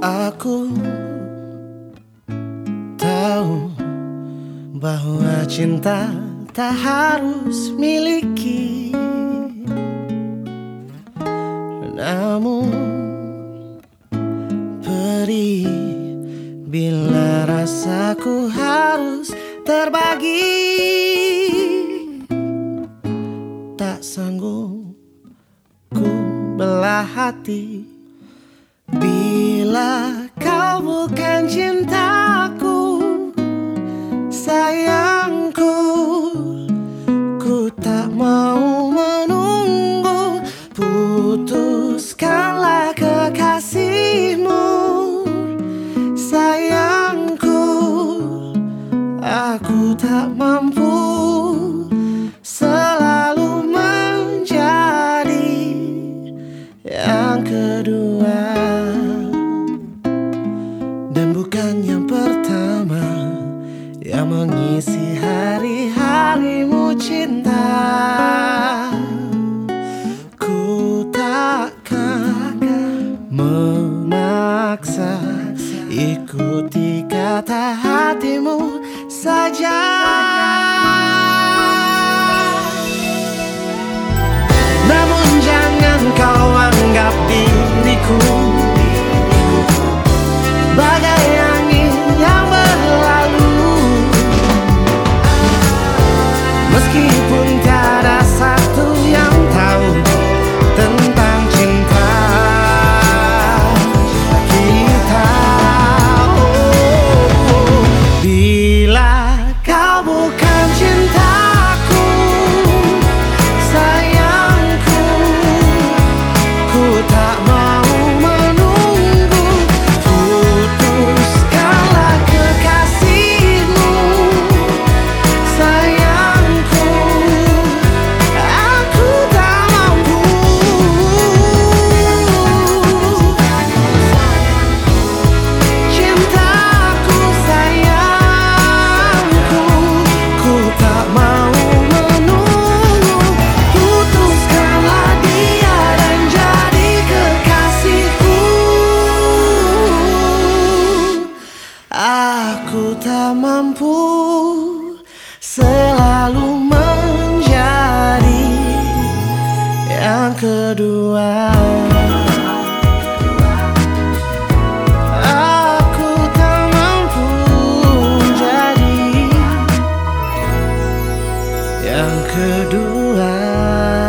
Aku tahu bahwa cinta tak harus miliki. Namun perih bila rasaku harus terbagi Tak sanggup ku belah hati Bila kau bukan cintaku Sayangku Ku tak mau menunggu. Putuskanlah kekasihmu Sayangku Aku tak mampu Selalu menjadi Yang kedua mengisi hari-harimu cinta. Ku takkan memaksa Ikuti kata hatimu saja Ku tak tak mampu Selalu menjadi Yang kedua Aku tak mampu jadi yang kedua.